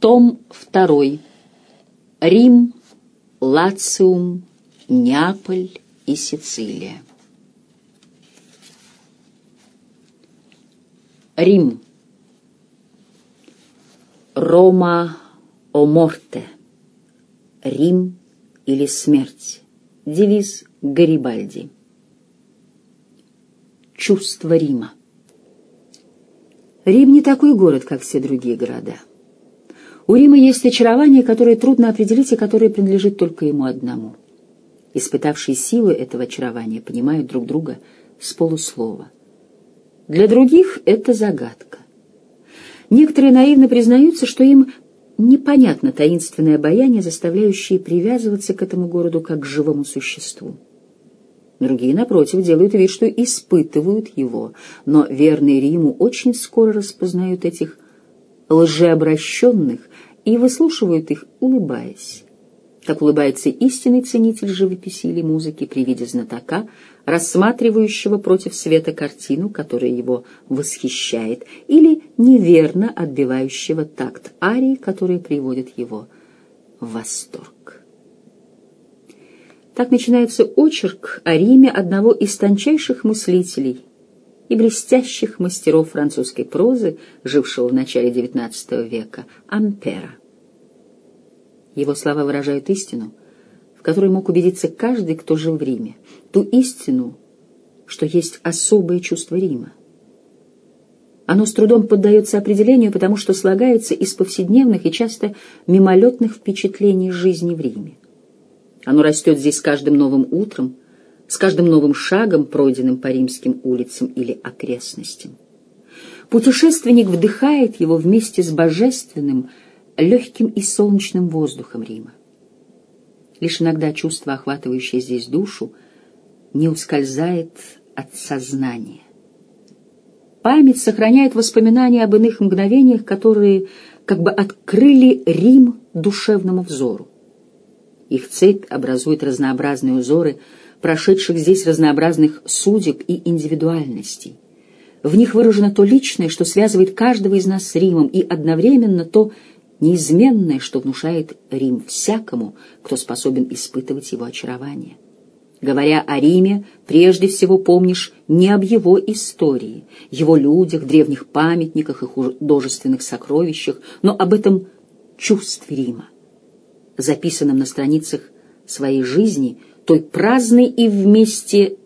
Том 2. Рим, Лациум, Неаполь и Сицилия. Рим. Рома о морте. Рим или смерть. Девиз Гарибальди. Чувство Рима. Рим не такой город, как все другие города. У Рима есть очарование, которое трудно определить и которое принадлежит только ему одному. Испытавшие силу этого очарования понимают друг друга с полуслова. Для других это загадка. Некоторые наивно признаются, что им непонятно таинственное обаяние, заставляющее привязываться к этому городу как к живому существу. Другие, напротив, делают вид, что испытывают его, но верные Риму очень скоро распознают этих лжеобращенных и выслушивают их, улыбаясь. Как улыбается истинный ценитель живописи или музыки при виде знатока, рассматривающего против света картину, которая его восхищает, или неверно отбивающего такт арии, которая приводит его в восторг. Так начинается очерк о Риме одного из тончайших мыслителей и блестящих мастеров французской прозы, жившего в начале XIX века, Ампера. Его слова выражают истину, в которой мог убедиться каждый, кто жил в Риме, ту истину, что есть особое чувство Рима. Оно с трудом поддается определению, потому что слагается из повседневных и часто мимолетных впечатлений жизни в Риме. Оно растет здесь каждым новым утром, с каждым новым шагом, пройденным по римским улицам или окрестностям. Путешественник вдыхает его вместе с божественным, легким и солнечным воздухом Рима. Лишь иногда чувство, охватывающее здесь душу, не ускользает от сознания. Память сохраняет воспоминания об иных мгновениях, которые как бы открыли Рим душевному взору. Их цепь образует разнообразные узоры прошедших здесь разнообразных судеб и индивидуальностей. В них выражено то личное, что связывает каждого из нас с Римом, и одновременно то неизменное, что внушает Рим всякому, кто способен испытывать его очарование. Говоря о Риме, прежде всего помнишь не об его истории, его людях, древних памятниках и художественных сокровищах, но об этом чувстве Рима записанном на страницах своей жизни, той праздной и вместе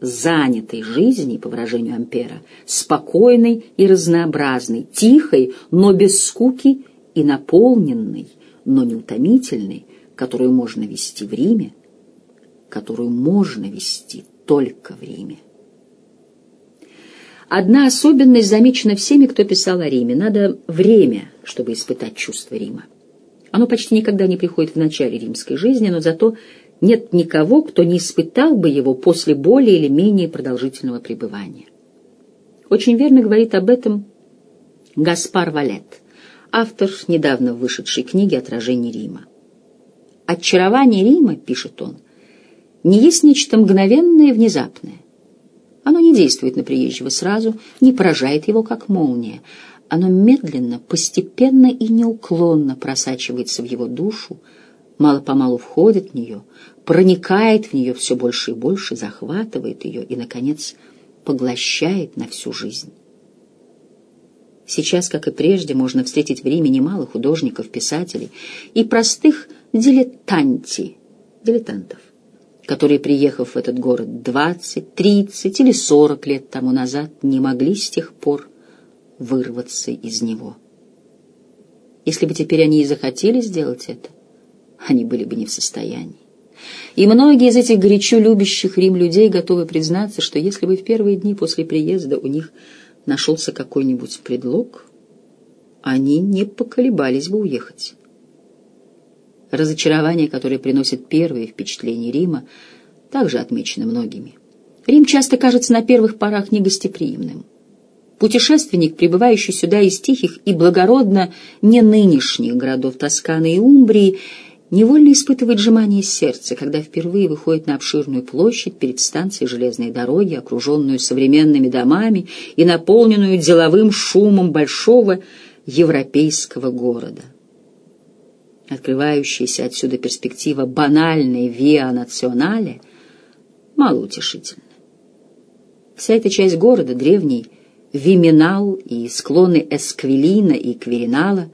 занятой жизни, по выражению Ампера, спокойной и разнообразной, тихой, но без скуки и наполненной, но неутомительной, которую можно вести в Риме, которую можно вести только в Риме. Одна особенность замечена всеми, кто писал о Риме. Надо время, чтобы испытать чувство Рима. Оно почти никогда не приходит в начале римской жизни, но зато нет никого, кто не испытал бы его после более или менее продолжительного пребывания. Очень верно говорит об этом Гаспар Валет, автор недавно вышедшей книги «Отражение Рима». «Очарование Рима», — пишет он, — «не есть нечто мгновенное и внезапное. Оно не действует на приезжего сразу, не поражает его, как молния, оно медленно, постепенно и неуклонно просачивается в его душу, мало-помалу входит в нее, проникает в нее все больше и больше, захватывает ее и, наконец, поглощает на всю жизнь. Сейчас, как и прежде, можно встретить в Риме немало художников, писателей и простых дилетанти, дилетантов, которые, приехав в этот город 20, 30 или 40 лет тому назад, не могли с тех пор вырваться из него. Если бы теперь они и захотели сделать это, они были бы не в состоянии. И многие из этих горячо любящих Рим людей готовы признаться, что если бы в первые дни после приезда у них нашелся какой-нибудь предлог, они не поколебались бы уехать. Разочарование, которое приносит первые впечатления Рима, также отмечено многими. Рим часто кажется на первых порах негостеприимным. Путешественник, прибывающий сюда из тихих и благородно не нынешних городов Тосканы и Умбрии, невольно испытывает сжимание сердца, когда впервые выходит на обширную площадь перед станцией железной дороги, окруженную современными домами и наполненную деловым шумом большого европейского города. Открывающаяся отсюда перспектива банальной виа национале малоутешительна. Вся эта часть города, древний Виминал и склоны Эсквилина и Кверинала,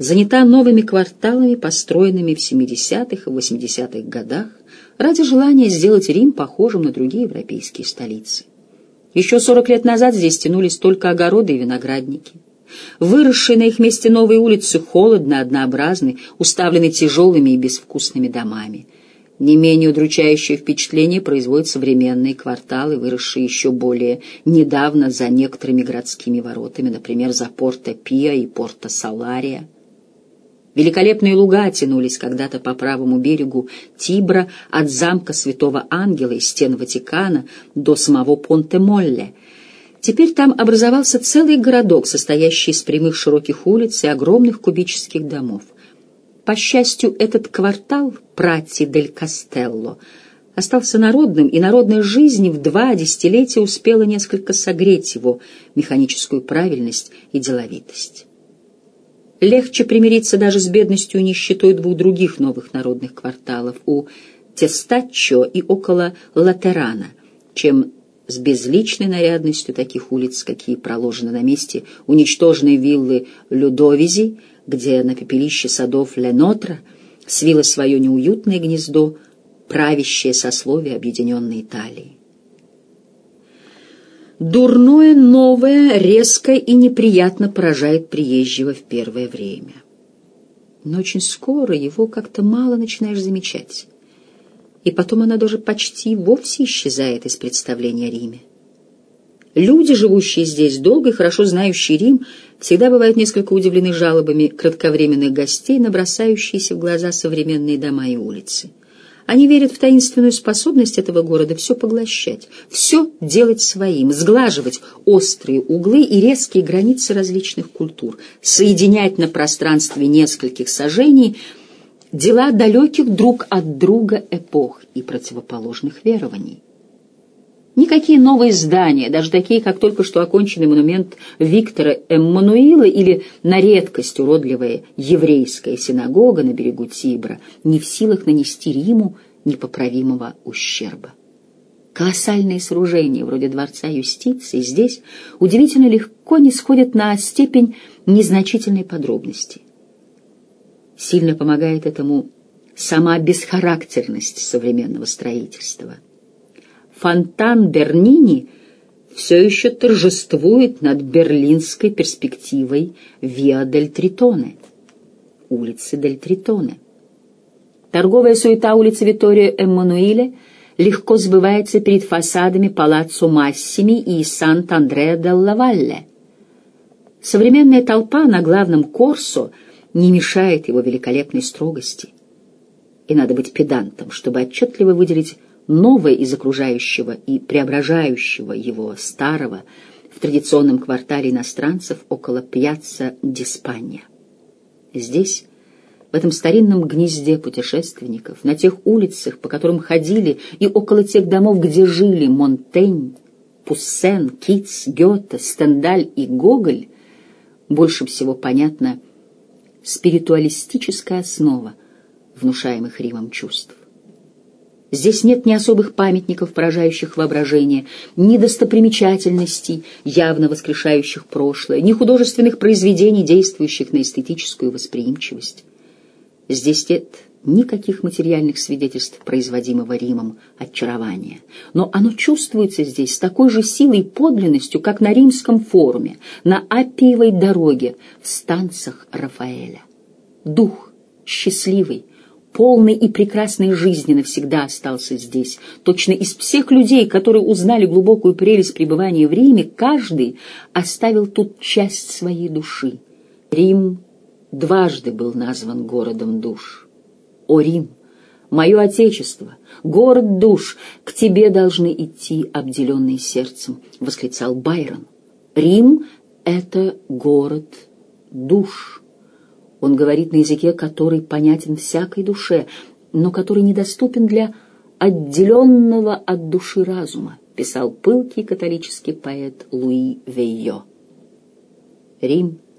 занята новыми кварталами, построенными в 70-х и 80-х годах, ради желания сделать Рим похожим на другие европейские столицы. Еще 40 лет назад здесь тянулись только огороды и виноградники. Выросшие на их месте новые улицы холодно, однообразны, уставлены тяжелыми и безвкусными домами. Не менее удручающее впечатление производят современные кварталы, выросшие еще более недавно за некоторыми городскими воротами, например, за Порто-Пиа и Порто-Салария. Великолепные луга тянулись когда-то по правому берегу Тибра от замка Святого Ангела и стен Ватикана до самого Понте-Молле — Теперь там образовался целый городок, состоящий из прямых широких улиц и огромных кубических домов. По счастью, этот квартал Прати дель Кастелло остался народным, и народная жизнь в два десятилетия успела несколько согреть его механическую правильность и деловитость. Легче примириться даже с бедностью и нищетой двух других новых народных кварталов у Тестаччо и около Латерана, чем с безличной нарядностью таких улиц, какие проложены на месте уничтоженной виллы Людовизи, где на пепелище садов Ленотра свило свое неуютное гнездо правящее сословие Объединенной Италии. Дурное новое резко и неприятно поражает приезжего в первое время. Но очень скоро его как-то мало начинаешь замечать и потом она даже почти вовсе исчезает из представления о Риме. Люди, живущие здесь долго и хорошо знающие Рим, всегда бывают несколько удивлены жалобами кратковременных гостей на бросающиеся в глаза современные дома и улицы. Они верят в таинственную способность этого города все поглощать, все делать своим, сглаживать острые углы и резкие границы различных культур, соединять на пространстве нескольких сажений – дела далеких друг от друга эпох и противоположных верований. Никакие новые здания, даже такие, как только что оконченный монумент Виктора Эммануила или на редкость уродливая еврейская синагога на берегу Тибра, не в силах нанести Риму непоправимого ущерба. Колоссальные сооружения, вроде Дворца юстиции, здесь удивительно легко не сходят на степень незначительной подробности. Сильно помогает этому сама бесхарактерность современного строительства. Фонтан Бернини все еще торжествует над берлинской перспективой Виа дель Тритоне, улицы дель Тритоне. Торговая суета улицы Витторио Эммануиле легко сбывается перед фасадами Палаццо Массими и Сант-Андреа дель Лавалле. Современная толпа на главном Корсо — не мешает его великолепной строгости. И надо быть педантом, чтобы отчетливо выделить новое из окружающего и преображающего его старого в традиционном квартале иностранцев около пьяцца Диспания. Здесь, в этом старинном гнезде путешественников, на тех улицах, по которым ходили, и около тех домов, где жили Монтень, Пуссен, Китс, Гёте, Стендаль и Гоголь, больше всего понятно – спиритуалистическая основа внушаемых Римом чувств. Здесь нет ни особых памятников, поражающих воображение, ни достопримечательностей, явно воскрешающих прошлое, ни художественных произведений, действующих на эстетическую восприимчивость. Здесь нет никаких материальных свидетельств производимого Римом очарования. Но оно чувствуется здесь с такой же силой и подлинностью, как на римском форуме, на Аппиевой дороге, в станцах Рафаэля. Дух счастливый, полный и прекрасной жизни навсегда остался здесь. Точно из всех людей, которые узнали глубокую прелесть пребывания в Риме, каждый оставил тут часть своей души. Рим дважды был назван городом душ. О Рим, мое отечество, город душ, к тебе должны идти обделенные сердцем, — восклицал Байрон. Рим — это город душ. Он говорит на языке, который понятен всякой душе, но который недоступен для отделенного от души разума, писал пылкий католический поэт Луи Вейо. Рим —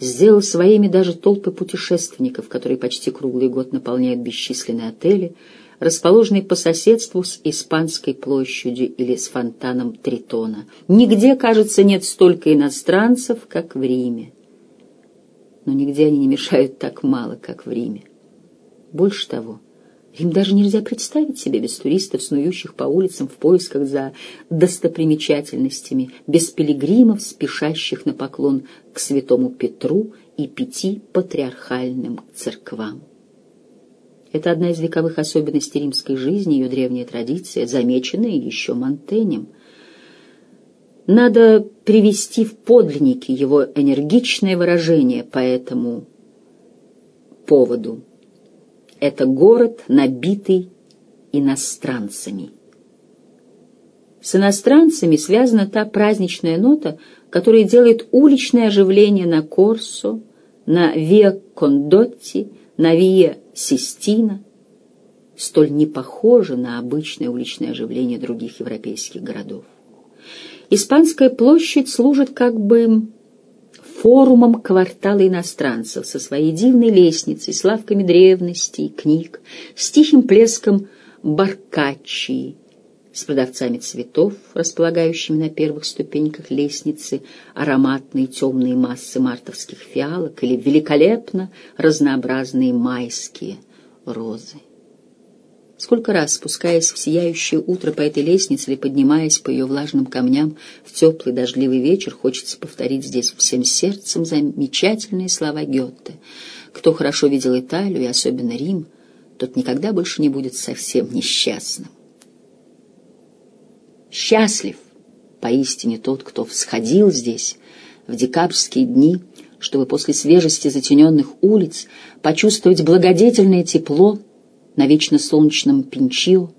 сделал своими даже толпы путешественников, которые почти круглый год наполняют бесчисленные отели, расположенные по соседству с Испанской площадью или с фонтаном Тритона. Нигде, кажется, нет столько иностранцев, как в Риме. Но нигде они не мешают так мало, как в Риме. Больше того, им даже нельзя представить себе без туристов, снующих по улицам в поисках за достопримечательностями, без пилигримов, спешащих на поклон к святому Петру и пяти патриархальным церквам. Это одна из вековых особенностей римской жизни, ее древняя традиция, замеченная еще Монтенем. Надо привести в подлинники его энергичное выражение по этому поводу. Это город, набитый иностранцами. С иностранцами связана та праздничная нота, которая делает уличное оживление на Корсо, на Виа Кондотти, на Виа Систина, столь не похоже на обычное уличное оживление других европейских городов. Испанская площадь служит как бы форумом квартала иностранцев со своей дивной лестницей, с лавками древностей, книг, с тихим плеском баркачи, с продавцами цветов, располагающими на первых ступеньках лестницы ароматные темные массы мартовских фиалок или великолепно разнообразные майские розы. Сколько раз, спускаясь в сияющее утро по этой лестнице или поднимаясь по ее влажным камням в теплый дождливый вечер, хочется повторить здесь всем сердцем замечательные слова Гёте. Кто хорошо видел Италию, и особенно Рим, тот никогда больше не будет совсем несчастным. Счастлив поистине тот, кто всходил здесь в декабрьские дни, чтобы после свежести затененных улиц почувствовать благодетельное тепло, на вечно солнечном Пинчио,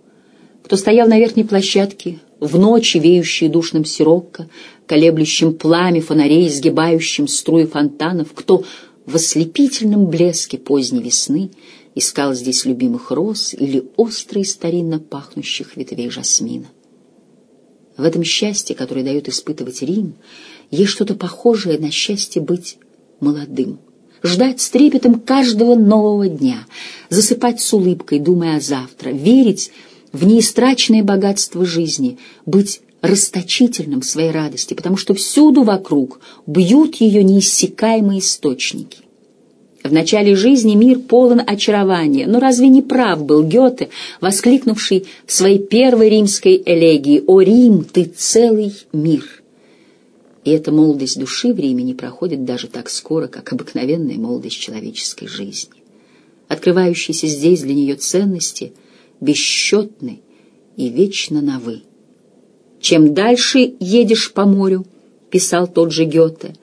кто стоял на верхней площадке, в ночи, веющей душным сирокко, колеблющим пламя фонарей, сгибающим струи фонтанов, кто в ослепительном блеске поздней весны искал здесь любимых роз или острые старинно пахнущих ветвей жасмина. В этом счастье, которое дает испытывать Рим, есть что-то похожее на счастье быть молодым ждать с трепетом каждого нового дня, засыпать с улыбкой, думая о завтра, верить в неистраченное богатство жизни, быть расточительным в своей радости, потому что всюду вокруг бьют ее неиссякаемые источники. В начале жизни мир полон очарования, но разве не прав был Гёте, воскликнувший в своей первой римской элегии «О Рим, ты целый мир!» И эта молодость души в Риме не проходит даже так скоро, как обыкновенная молодость человеческой жизни. Открывающиеся здесь для нее ценности бесчетны и вечно новы. Чем дальше едешь по морю, писал тот же Гёте,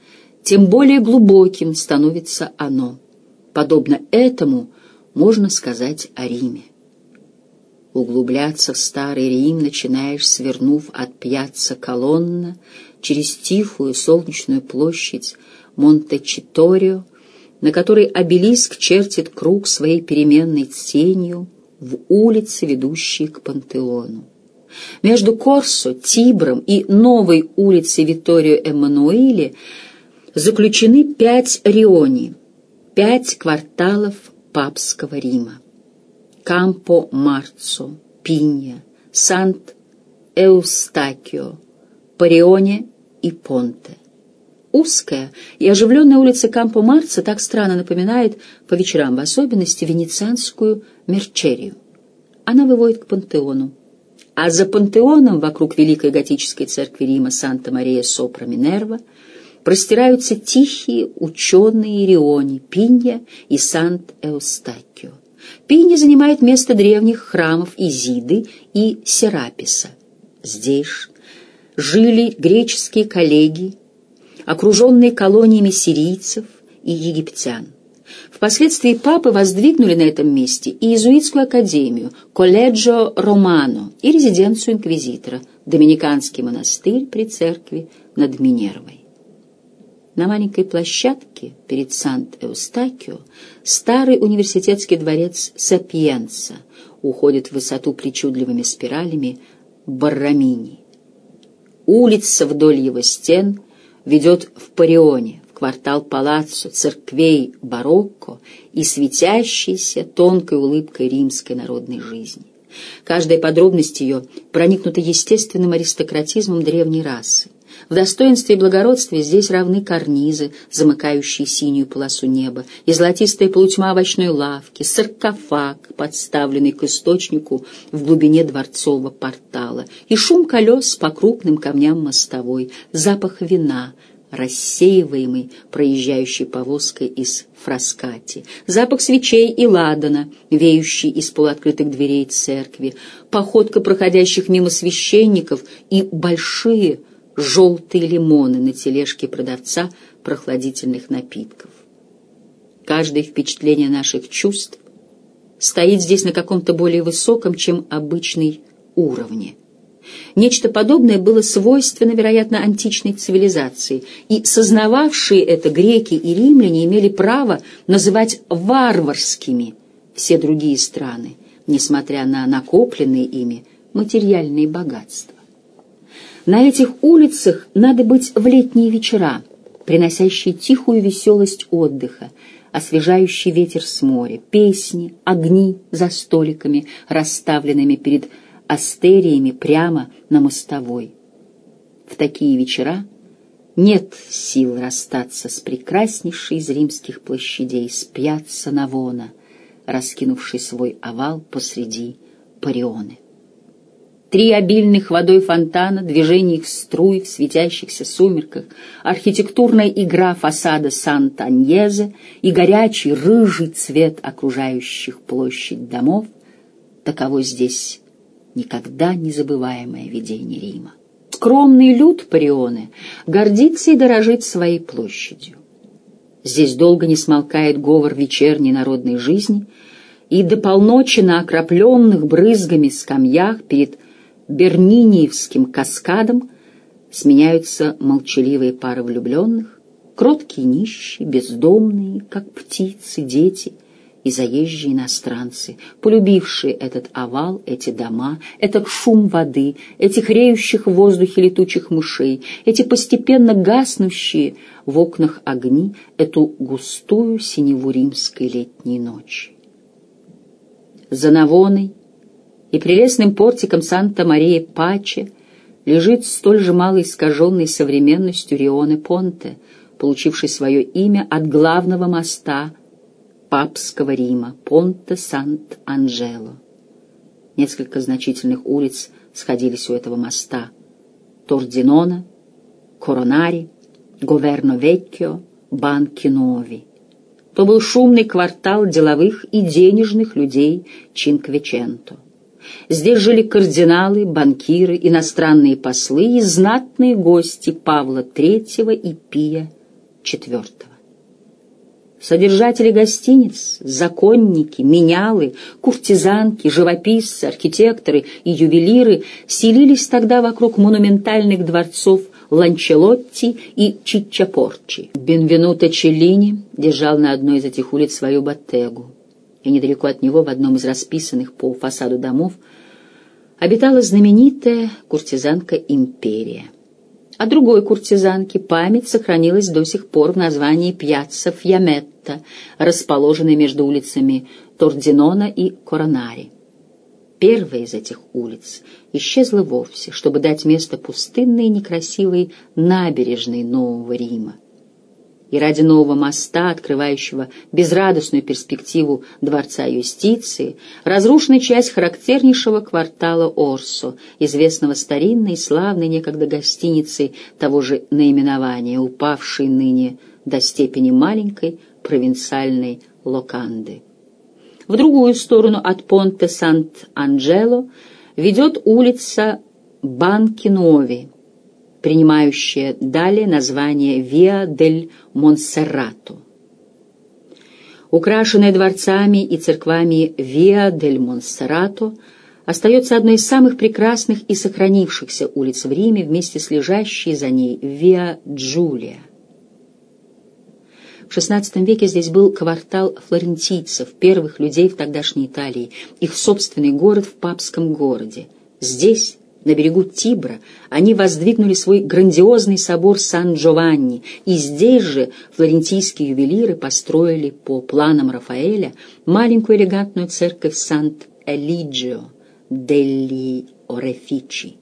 тем более глубоким становится оно. Подобно этому можно сказать о Риме. Углубляться в старый Рим начинаешь, свернув от пьяцца Колонна через тихую солнечную площадь Монте-Читорио, на которой обелиск чертит круг своей переменной тенью в улице, ведущей к Пантеону. Между Корсо, Тибром и новой улицей Витторио Эммануэле заключены пять риони, пять кварталов папского Рима. Кампо Марцо, Пинья, Сант-Эустакио, Парионе и Понте. Узкая и оживленная улица Кампо Марца так странно напоминает, по вечерам в особенности, венецианскую Мерчерию. Она выводит к Пантеону. А за Пантеоном, вокруг Великой готической церкви Рима Санта-Мария-Сопра-Минерва, простираются тихие ученые Риони, Пинья и Сант-Эустакио. Пинья занимает место древних храмов Изиды и Сераписа. Здесь жили греческие коллеги, окруженные колониями сирийцев и египтян. Впоследствии папы воздвигнули на этом месте и иезуитскую академию, колледжо Романо и резиденцию инквизитора, доминиканский монастырь при церкви над Минервой. На маленькой площадке перед Сант-Эустакио старый университетский дворец Сапиенца уходит в высоту причудливыми спиралями Баррамини. Улица вдоль его стен ведет в Парионе, в квартал палаццо, церквей барокко и светящейся тонкой улыбкой римской народной жизни. Каждая подробность ее проникнута естественным аристократизмом древней расы. В достоинстве и благородстве здесь равны карнизы, замыкающие синюю полосу неба, и золотистая полутьма овощной лавки, саркофаг, подставленный к источнику в глубине дворцового портала, и шум колес по крупным камням мостовой, запах вина — рассеиваемый проезжающей повозкой из фраскати, запах свечей и ладана, веющий из полуоткрытых дверей церкви, походка проходящих мимо священников и большие желтые лимоны на тележке продавца прохладительных напитков. Каждое впечатление наших чувств стоит здесь на каком-то более высоком, чем обычный уровне. Нечто подобное было свойственно, вероятно, античной цивилизации, и сознававшие это греки и римляне имели право называть варварскими все другие страны, несмотря на накопленные ими материальные богатства. На этих улицах надо быть в летние вечера, приносящие тихую веселость отдыха, освежающий ветер с моря, песни, огни за столиками, расставленными перед астериями прямо на мостовой. В такие вечера нет сил расстаться с прекраснейшей из римских площадей, с пьяцца Навона, раскинувший свой овал посреди Парионы. Три обильных водой фонтана, движение их струй в светящихся сумерках, архитектурная игра фасада Сант-Аньезе и горячий рыжий цвет окружающих площадь домов — таково здесь никогда не забываемое видение Рима. Скромный люд Парионы гордится и дорожит своей площадью. Здесь долго не смолкает говор вечерней народной жизни, и до полночи на окропленных брызгами скамьях перед Берниниевским каскадом сменяются молчаливые пары влюбленных, кроткие нищие, бездомные, как птицы, дети — и заезжие иностранцы, полюбившие этот овал, эти дома, этот шум воды, этих реющих в воздухе летучих мышей, эти постепенно гаснущие в окнах огни, эту густую синеву римской летней ночи. За Навоной и прелестным портиком Санта-Мария-Паче лежит столь же мало искаженной современностью Рионе Понте, получивший свое имя от главного моста – папского Рима, Понте Сант-Анджело. Несколько значительных улиц сходились у этого моста. Тординона, Коронари, Говерно-Веккио, Банки-Нови. То был шумный квартал деловых и денежных людей Чинквеченто. Здесь жили кардиналы, банкиры, иностранные послы и знатные гости Павла III и Пия IV. Содержатели гостиниц, законники, менялы, куртизанки, живописцы, архитекторы и ювелиры селились тогда вокруг монументальных дворцов Ланчелотти и Чиччапорчи. Бенвенуто Челлини держал на одной из этих улиц свою боттегу, и недалеко от него, в одном из расписанных по фасаду домов, обитала знаменитая куртизанка Империя. О другой куртизанке память сохранилась до сих пор в названии Пьяцца Фьяметта, расположенной между улицами Тординона и Коронари. Первая из этих улиц исчезла вовсе, чтобы дать место пустынной некрасивой набережной Нового Рима и ради нового моста, открывающего безрадостную перспективу Дворца юстиции, разрушена часть характернейшего квартала Орсо, известного старинной и славной некогда гостиницей того же наименования, упавшей ныне до степени маленькой провинциальной локанды. В другую сторону от Понте Сант-Анджело ведет улица Банкинови, принимающая далее название Виа дель Монсеррато. Украшенная дворцами и церквами Виа дель Монсеррато остается одной из самых прекрасных и сохранившихся улиц в Риме вместе с лежащей за ней Виа Джулия. В XVI веке здесь был квартал флорентийцев, первых людей в тогдашней Италии, их собственный город в папском городе. Здесь На берегу Тибра они воздвигнули свой грандиозный собор Сан-Джованни, и здесь же флорентийские ювелиры построили по планам Рафаэля маленькую элегантную церковь Сант-Элиджио делли Орефичи.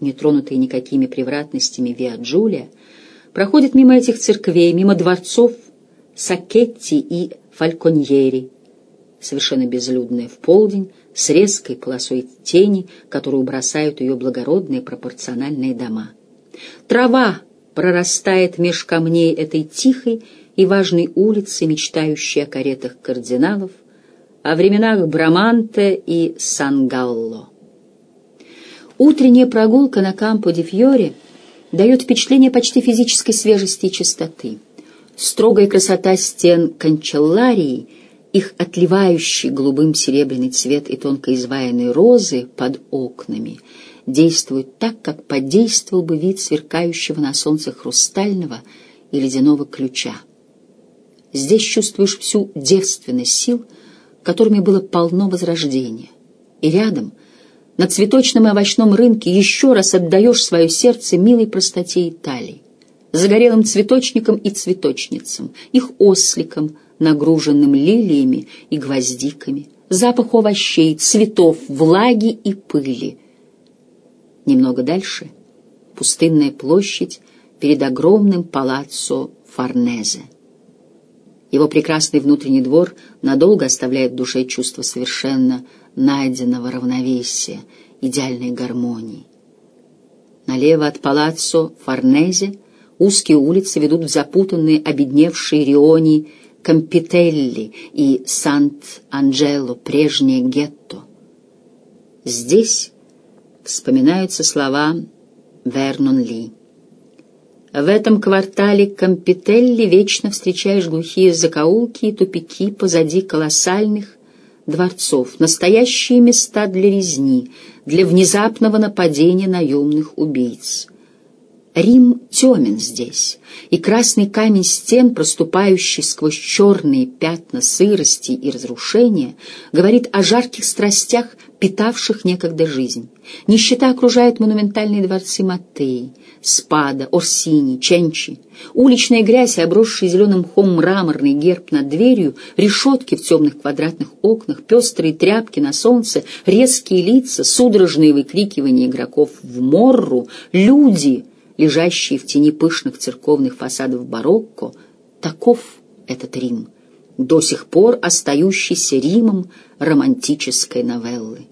Нетронутые никакими превратностями Виа Джулия проходит мимо этих церквей, мимо дворцов Сакетти и Фальконьери, совершенно безлюдная в полдень, с резкой полосой тени, которую бросают ее благородные пропорциональные дома. Трава прорастает меж камней этой тихой и важной улицы, мечтающей о каретах кардиналов, о временах Браманте и Сан-Галло. Утренняя прогулка на Кампо-де-Фьоре дает впечатление почти физической свежести и чистоты. Строгая красота стен канчелларии — их отливающий голубым серебряный цвет и тонко изваянные розы под окнами действуют так, как подействовал бы вид сверкающего на солнце хрустального и ледяного ключа. Здесь чувствуешь всю девственность сил, которыми было полно возрождения. И рядом, на цветочном и овощном рынке, еще раз отдаешь свое сердце милой простоте Италии, загорелым цветочникам и цветочницам, их осликам, нагруженным лилиями и гвоздиками, запах овощей, цветов, влаги и пыли. Немного дальше — пустынная площадь перед огромным палаццо Форнезе. Его прекрасный внутренний двор надолго оставляет в душе чувство совершенно найденного равновесия, идеальной гармонии. Налево от палаццо Форнезе узкие улицы ведут в запутанные, обедневшие риони Кампителли и Сант-Анджело, прежнее гетто. Здесь вспоминаются слова Вернон Ли. В этом квартале Кампителли вечно встречаешь глухие закоулки и тупики позади колоссальных дворцов, настоящие места для резни, для внезапного нападения наемных убийц. Рим темен здесь, и красный камень стен, проступающий сквозь черные пятна сырости и разрушения, говорит о жарких страстях, питавших некогда жизнь. Нищета окружает монументальные дворцы Маттеи, Спада, Орсини, Ченчи. Уличная грязь и обросший зеленым мхом мраморный герб над дверью, решетки в темных квадратных окнах, пестрые тряпки на солнце, резкие лица, судорожные выкрикивания игроков в морру, люди — лежащие в тени пышных церковных фасадов барокко, таков этот Рим, до сих пор остающийся Римом романтической новеллы.